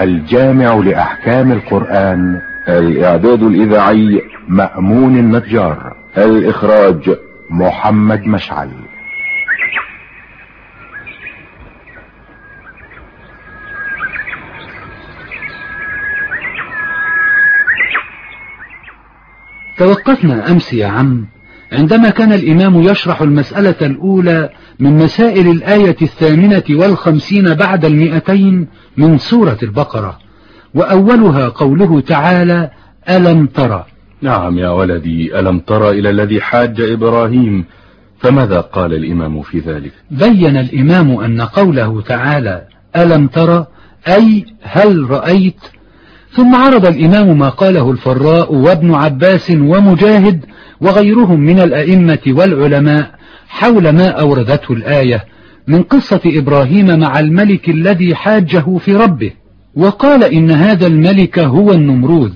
الجامع لأحكام القرآن. الإعداد الإذاعي مأمون النجار. الإخراج محمد مشعل. توقفنا أمس يا عم. عندما كان الإمام يشرح المسألة الأولى من مسائل الآية الثامنة والخمسين بعد المئتين من سورة البقرة وأولها قوله تعالى ألم ترى نعم يا ولدي ألم ترى إلى الذي حاج إبراهيم؟ فماذا قال الإمام في ذلك؟ بين الإمام أن قوله تعالى ألم ترى أي هل رأيت؟ ثم عرض الإمام ما قاله الفراء وابن عباس ومجاهد وغيرهم من الأئمة والعلماء حول ما أوردته الآية من قصة إبراهيم مع الملك الذي حاجة في ربه. وقال إن هذا الملك هو النمروذ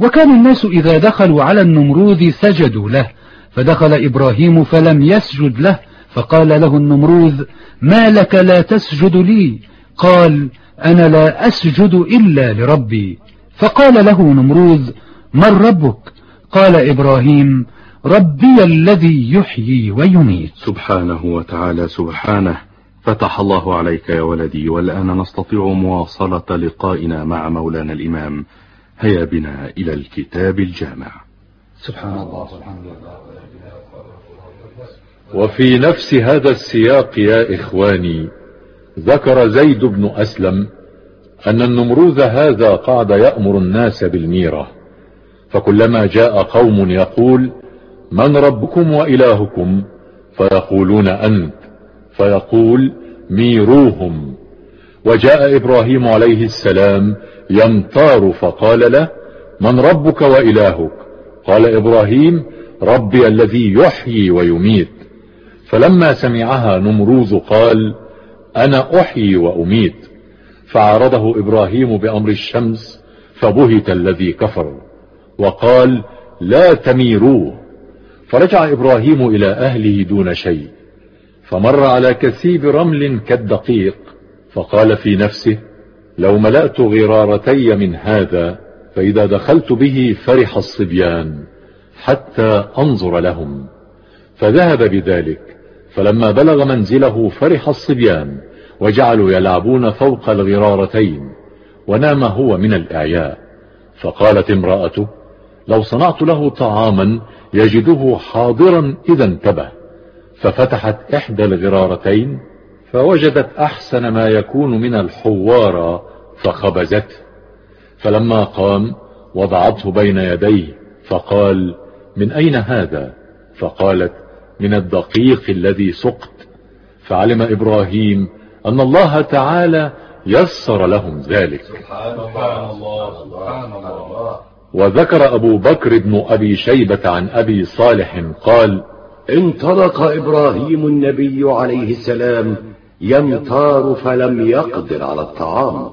وكان الناس إذا دخلوا على النمروذ سجدوا له. فدخل إبراهيم فلم يسجد له. فقال له النمروذ ما لك لا تسجد لي؟ قال أنا لا أسجد إلا لربي. فقال له نمروذ من ربك؟ قال إبراهيم ربي الذي يحيي ويميت. سبحانه وتعالى سبحانه فتح الله عليك يا ولدي والآن نستطيع مواصلة لقائنا مع مولانا الإمام. هيا بنا إلى الكتاب الجامع. سبحان الله سبحان الله وفي نفس هذا السياق يا إخواني ذكر زيد بن أسلم أن النمروذ هذا قعد يأمر الناس بالميرة. فكلما جاء قوم يقول من ربكم وإلهكم؟ فيقولون أنت. فيقول ميروهم. وجاء إبراهيم عليه السلام يمطار فقال له من ربك وإلهك؟ قال إبراهيم ربي الذي يحيي ويميت. فلما سمعها نمروذ قال أنا أحيي وأميت. فعارضه إبراهيم بأمر الشمس فبهت الذي كفر. وقال لا تميروه. فرجع إبراهيم إلى أهله دون شيء. فمر على كثيب رمل كالدقيق. فقال في نفسه لو ملأت غرارتي من هذا فإذا دخلت به فرح الصبيان حتى أنظر لهم. فذهب بذلك. فلما بلغ منزله فرح الصبيان وجعلوا يلعبون فوق الغرارتين ونام هو من الإعياء. فقالت امرأته لو صنعت له طعاما يجده حاضرا إذا انتبه. ففتحت إحدى الغرارتين فوجدت أحسن ما يكون من الحوار فخبزته. فلما قام وضعته بين يديه فقال من أين هذا؟ فقالت من الدقيق الذي سقت. فعلم إبراهيم أن الله تعالى يسر لهم ذلك. سبحان الله سبحان الله وذكر أبو بكر بن أبي شيبة عن أبي صالح قال انطلق إبراهيم النبي عليه السلام يمتار فلم يقدر على الطعام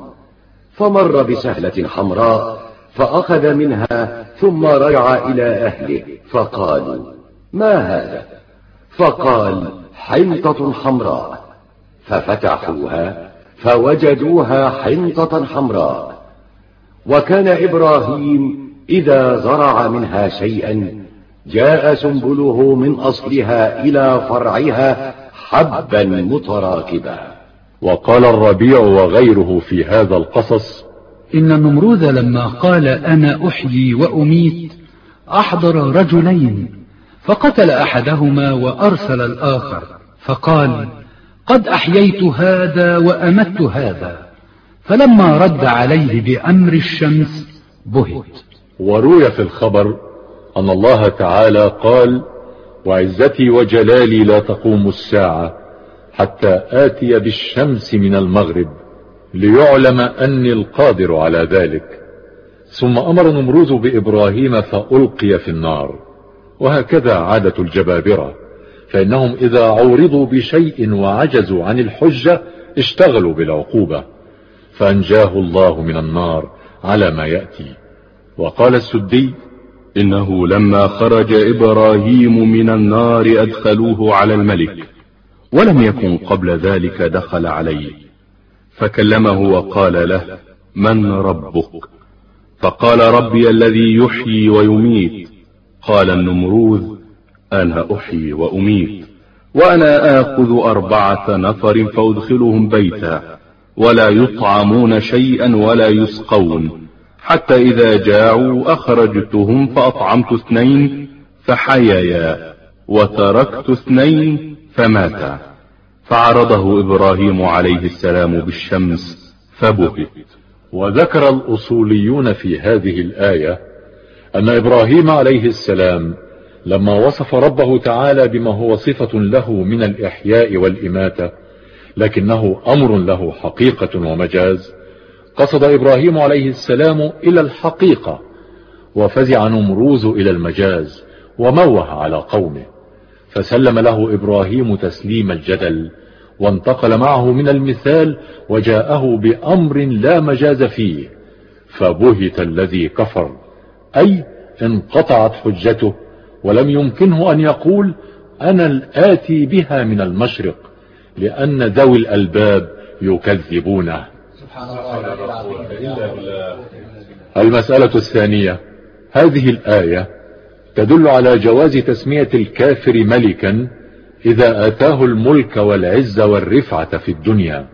فمر بسهلة حمراء فأخذ منها ثم رجع إلى أهله فقالوا ما هذا؟ فقال حنطة حمراء. ففتحوها فوجدوها حنطة حمراء وكان إبراهيم إذا زرع منها شيئا جاء سنبله من أصلها إلى فرعها حبا متراكبا. وقال الربيع وغيره في هذا القصص إن النمروذ لما قال أنا أحيي وأميت أحضر رجلين فقتل أحدهما وأرسل الآخر. فقال قد أحييت هذا وأمت هذا فلما رد عليه بأمر الشمس بهت. وروي في الخبر أن الله تعالى قال وعزتي وجلالي لا تقوم الساعة حتى آتي بالشمس من المغرب ليعلم أني القادر على ذلك. ثم أمر نمروز بإبراهيم فألقي في النار. وهكذا عادة الجبابرة فإنهم إذا عورضوا بشيء وعجزوا عن الحجة اشتغلوا بالعقوبة فأنجاه الله من النار على ما يأتي. وقال السدي إنه لما خرج إبراهيم من النار أدخلوه على الملك ولم يكن قبل ذلك دخل عليه فكلمه وقال له من ربك؟ فقال ربي الذي يحيي ويميت. قال النمروذ أنا أحيي وأميت وأنا آخذ أربعة نفر فأدخلهم بيتا ولا يطعمون شيئا ولا يسقون. حتى إذا جاعوا أخرجتهم فأطعمت اثنين فحيايا وتركت اثنين فماتا. فعرضه إبراهيم عليه السلام بالشمس فبهت وذكر الأصوليون في هذه الآية أن إبراهيم عليه السلام لما وصف ربه تعالى بما هو صفة له من الإحياء والإماتة لكنه أمر له حقيقة ومجاز قصد إبراهيم عليه السلام إلى الحقيقة وفزع نمروز إلى المجاز وموه على قومه فسلم له إبراهيم تسليم الجدل وانتقل معه من المثال وجاءه بأمر لا مجاز فيه فبهت الذي كفر أي انقطعت حجته ولم يمكنه أن يقول أنا الآتي بها من المشرق لأن ذوي الألباب يكذبونه. المسألة الثانية. هذه الآية تدل على جواز تسمية الكافر ملكا إذا آتاه الملك والعز والرفعة في الدنيا.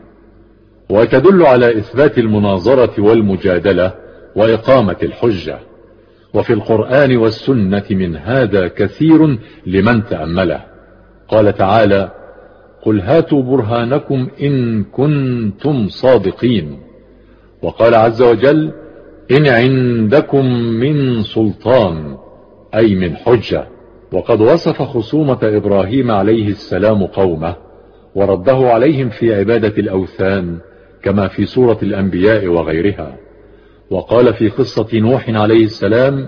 وتدل على إثبات المناظرة والمجادلة وإقامة الحجة. وفي القرآن والسنة من هذا كثير لمن تأمله. قال تعالى قل هاتوا برهانكم إن كنتم صادقين وقال عز وجل إن عندكم من سلطان أي من حجة. وقد وصف خصومة إبراهيم عليه السلام قومه ورده عليهم في عبادة الأوثان كما في سورة الأنبياء وغيرها. وقال في قصة نوح عليه السلام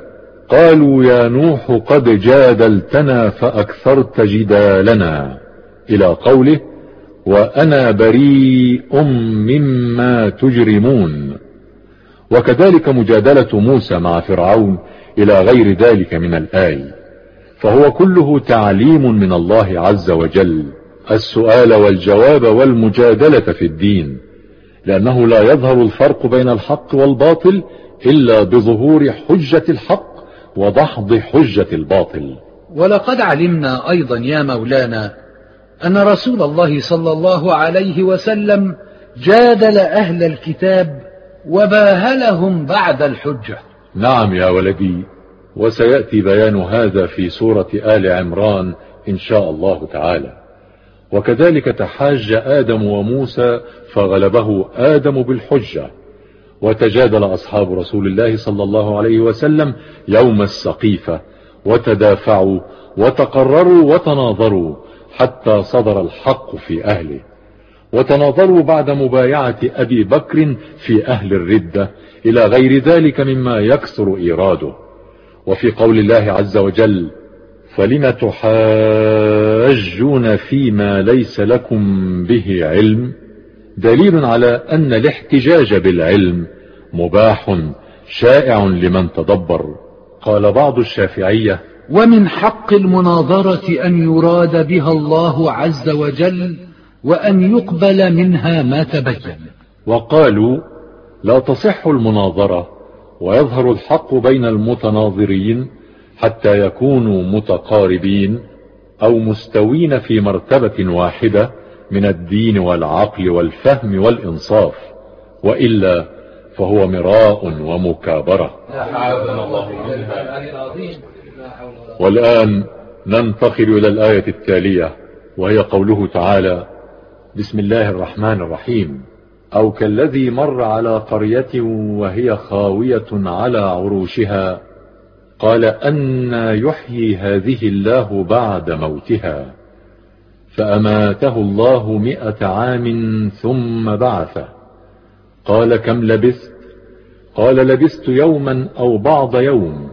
قالوا يا نوح قد جادلتنا فأكثرت جدالنا. إلى قوله وأنا بريء مما تجرمون. وكذلك مجادلة موسى مع فرعون إلى غير ذلك من الآي. فهو كله تعليم من الله عز وجل. السؤال والجواب والمجادلة في الدين. لأنه لا يظهر الفرق بين الحق والباطل إلا بظهور حجة الحق ودحض حجة الباطل. ولقد علمنا أيضا يا مولانا أن رسول الله صلى الله عليه وسلم جادل أهل الكتاب وباهلهم بعد الحجة. نعم يا ولدي وسيأتي بيان هذا في سورة آل عمران إن شاء الله تعالى. وكذلك تحاج آدم وموسى فغلبه آدم بالحجة. وتجادل أصحاب رسول الله صلى الله عليه وسلم يوم السقيفة وتدافعوا وتقرروا وتناظروا حتى صدر الحق في أهله وتناظروا بعد مبايعة أبي بكر في أهل الردة إلى غير ذلك مما يكثر إيراده. وفي قول الله عز وجل فلم تحاجون فيما ليس لكم به علم؟ دليل على أن الاحتجاج بالعلم مباح شائع لمن تدبر. قال بعض الشافعية ومن حق المناظرة أن يراد بها الله عز وجل وأن يقبل منها ما تبين. وقالوا لا تصح المناظرة ويظهر الحق بين المتناظرين حتى يكونوا متقاربين أو مستوين في مرتبة واحدة من الدين والعقل والفهم والإنصاف وإلا فهو مراء ومكابرة. والآن ننتقل إلى الآية التالية وهي قوله تعالى بسم الله الرحمن الرحيم. أو كالذي مر على قرية وهي خاوية على عروشها قال أن يحيي هذه الله بعد موتها فأماته الله مئة عام ثم بعثه. قال كم لبثت؟ قال لبثت يوما أو بعض يوم.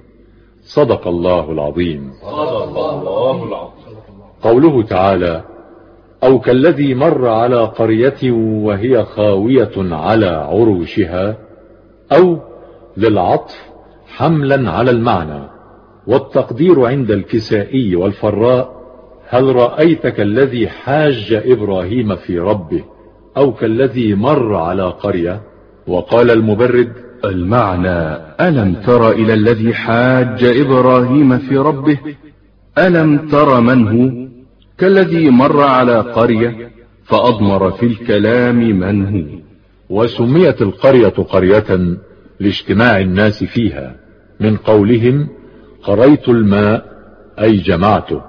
صدق الله العظيم. صدق الله العظيم. قوله تعالى أو كالذي مر على قرية وهي خاوية على عروشها أو للعطف حملا على المعنى والتقدير عند الكسائي والفراء هل رأيت كالذي حاج إبراهيم في ربه أو كالذي مر على قرية؟ وقال المبرد المعنى ألم تر إلى الذي حاج إبراهيم في ربه؟ ألم تر من هو؟ كالذي مر على قرية فأضمر في الكلام من هو. وسميت القرية قرية لاجتماع الناس فيها. من قولهم قريت الماء أي جمعته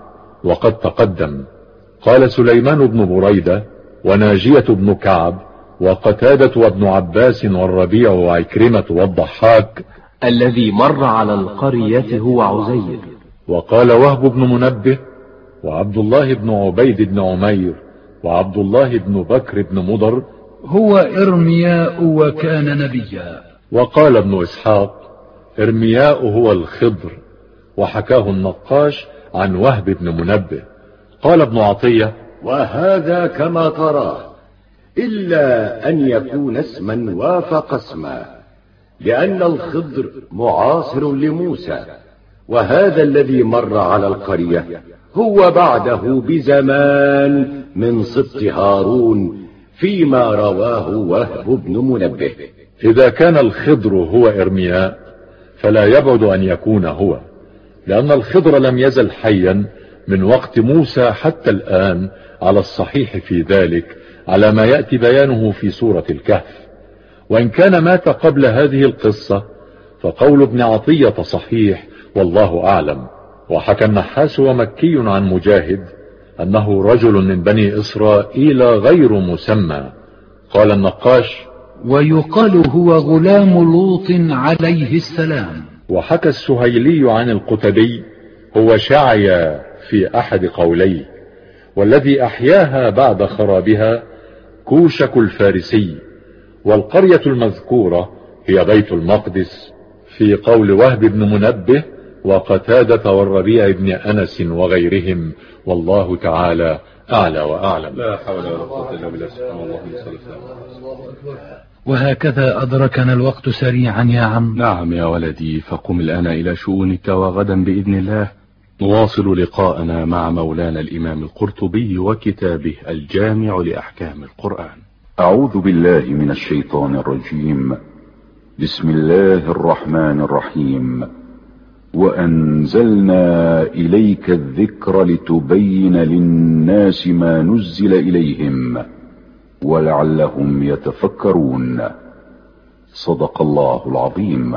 وقد تقدم. قال سليمان بن بريدة وناجية بن كعب وقتادة وابن عباس والربيع وعكرمة والضحاك الذي مر على القرية هو عزير. وقال وهب بن منبه وعبد الله بن عبيد بن عمير وعبد الله بن بكر بن مضر هو إرمياء وكان نبيا. وقال ابن إسحاق إرمياء هو الخضر وحكاه النقاش عن وهب بن منبه. قال ابن عطية وهذا كما تراه. إلا أن يكون اسما وافق اسما لأن الخضر معاصر لموسى وهذا الذي مر على القرية هو بعده بزمان من سبط هارون فيما رواه وهب بن منبه. إذا كان الخضر هو إرمياء فلا يبعد أن يكون هو لأن الخضر لم يزل حيا من وقت موسى حتى الآن على الصحيح في ذلك على ما يأتي بيانه في سورة الكهف. وإن كان مات قبل هذه القصة فقول ابن عطية صحيح والله أعلم. وحكى النحاس ومكي عن مجاهد أنه رجل من بني إسرائيل غير مسمى. قال النقاش ويقال هو غلام لوط عليه السلام. وحكى السهيلي عن القتبي هو شعي في أحد قوليه والذي أحياها بعد خرابها كوشك الفارسي والقرية المذكورة هي بيت المقدس في قول وهب بن منبه وقتادة والربيع بن أنس وغيرهم والله تعالى أعلى وأعلم. لا حول ولا قوة إلا بالله الله وهكذا أدركنا الوقت سريعا يا عم. نعم يا ولدي فقم الآن إلى شؤونك وغدا بإذن الله. نواصل لقاءنا مع مولانا الإمام القرطبي وكتابه الجامع لأحكام القرآن. أعوذ بالله من الشيطان الرجيم. بسم الله الرحمن الرحيم. وأنزلنا إليك الذكر لتبين للناس ما نزل إليهم ولعلهم يتفكرون. صدق الله العظيم.